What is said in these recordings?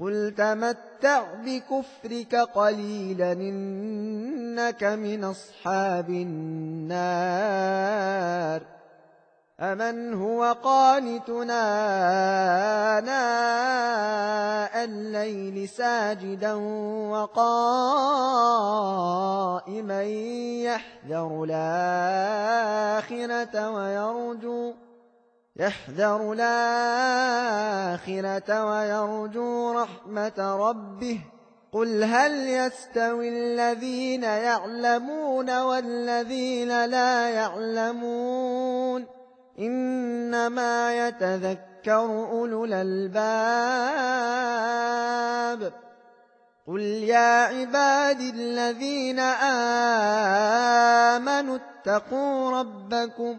قل تمتع بكفرك قليلا إنك من أصحاب النار أمن هو قانتنا آناء الليل ساجدا وقائما يحذر الآخرة ويرجو يحذر الآخرة ويرجو رحمة ربه. قل هل يستوي الذين يعلمون والذين لا يعلمون؟ إنما يتذكر أولو الألباب. قل يا عبادي الذين آمنوا اتقوا ربكم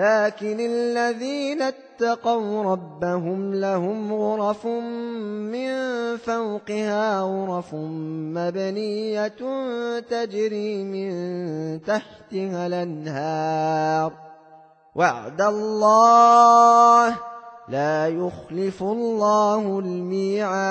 لكن الذين اتقوا ربهم لهم غرف من فوقها غرف مبنية تجري من تحتها الأنهار. وعد الله لا يخلف الله الميعاد.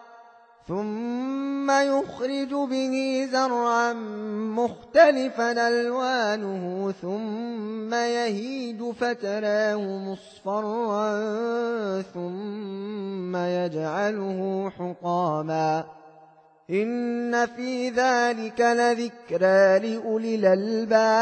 ثم يخرج به زرعا مختلفا ألوانه ثم يهيد فتراه مصفرا ثم يجعله حطاما. إن في ذلك لذكرى لأولي الألباب.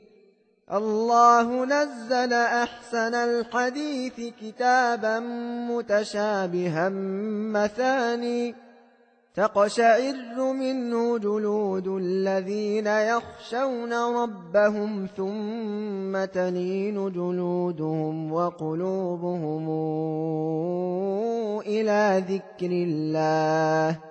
الله نزل أحسن الحديث كتابا متشابها مثاني. تقشعر منه جلود الذين يخشون ربهم ثم تلين جلودهم وقلوبهم إلى ذكر الله.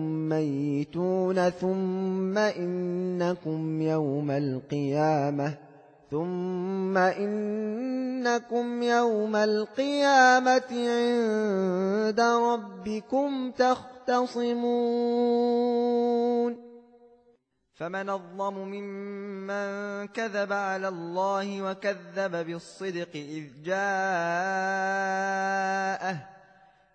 ميتون ثم إنكم يوم القيامة ثم إنكم يوم القيامة عند ربكم تختصمون. فمن الظلم ممن كذب على الله وكذب بالصدق إذ جاءه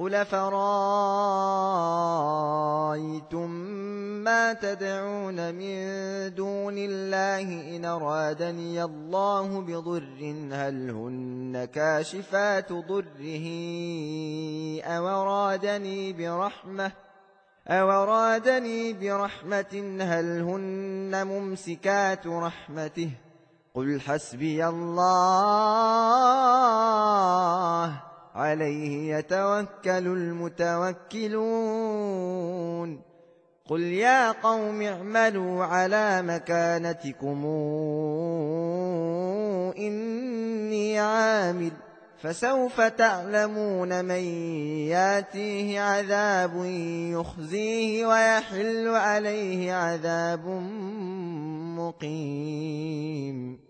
قل فرأيتم ما تدعون من دون الله إن أرادني الله بضر هل هن كاشفات ضره أو أرادني برحمة أورادني برحمة هل هن ممسكات رحمته قل حسبي الله عليه يتوكل المتوكلون. قل يا قوم اعملوا على مكانتكم. إني عامل. فسوف تعلمون من ياتيه عذاب يخزيه ويحل عليه عذاب مقيم.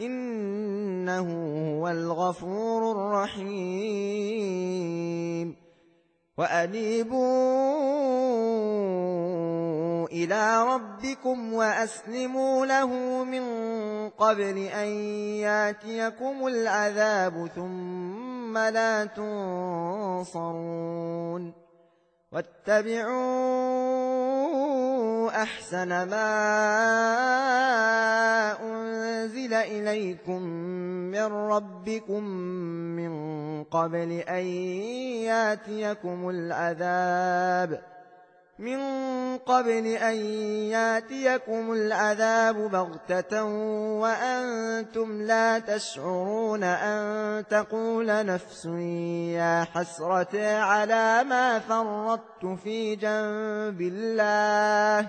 إنه هو الغفور الرحيم. وأنيبوا إلى ربكم وأسلموا له من قبل أن ياتيكم العذاب ثم لا تنصرون. واتبعوا أحسن ما أنزل إليكم من ربكم من قبل أن ياتيكم العذاب من قبل أن ياتيكم العذاب بغتة وأنتم لا تشعرون أن تقول نفس يا حسرة على ما فرطت في جنب الله.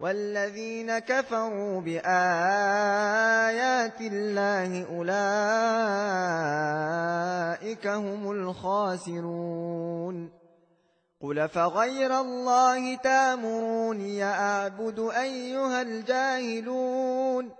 والذين كفروا بآيات الله أولئك هم الخاسرون. قل فغير الله تامروني أعبد أيها الجاهلون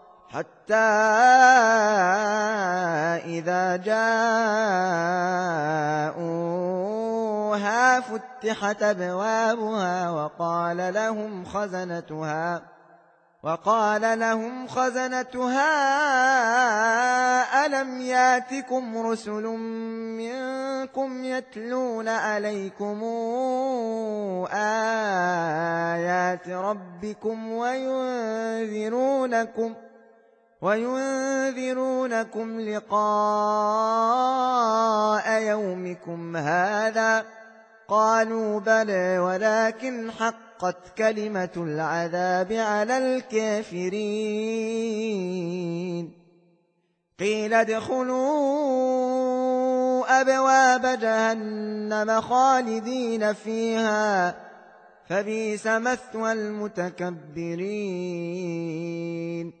حتى إذا جاءوها فتحت أبوابها وقال لهم خزنتها وقال لهم خزنتها ألم ياتكم رسل منكم يتلون عليكم آيات ربكم وينذرونكم وينذرونكم لقاء يومكم هذا. قالوا بلى ولكن حقت كلمة العذاب على الكافرين. قيل ادخلوا أبواب جهنم خالدين فيها. فبيس مثوى المتكبرين.